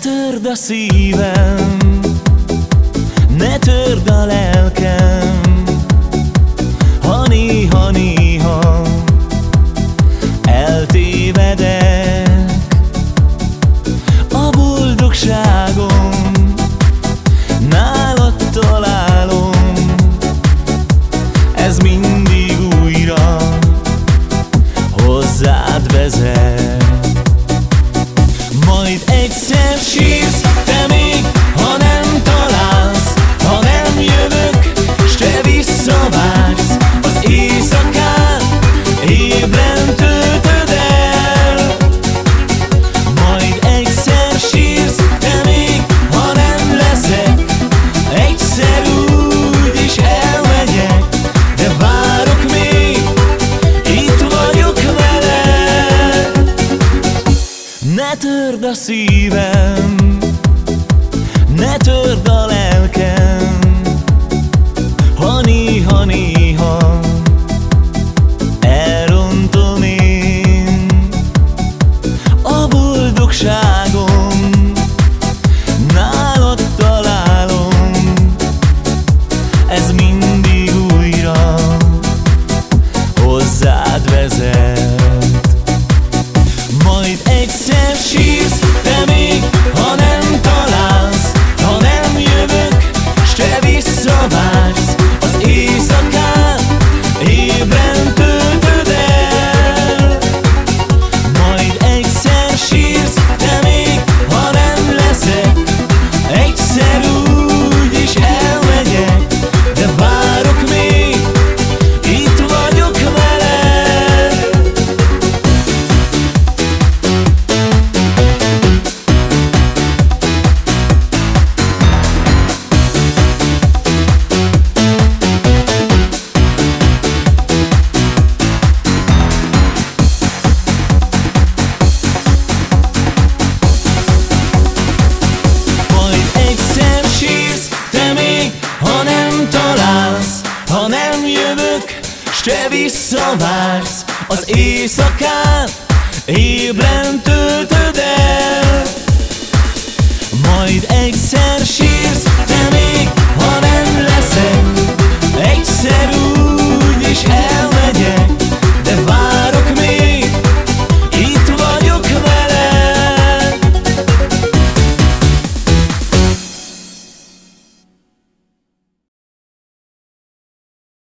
Törd a szívem, ne törd a lelkem, ha néha, néha eltévedek. A boldogságom nálad találom, ez mindig újra hozzád vezet. Majd egyszer sírsz, te még, törd a szívem, ne törd a lelkem, ha néha, néha elrontom én a boldogságom, ez mindig újra hozzád vezet. S te visszavársz Az éjszakát ébren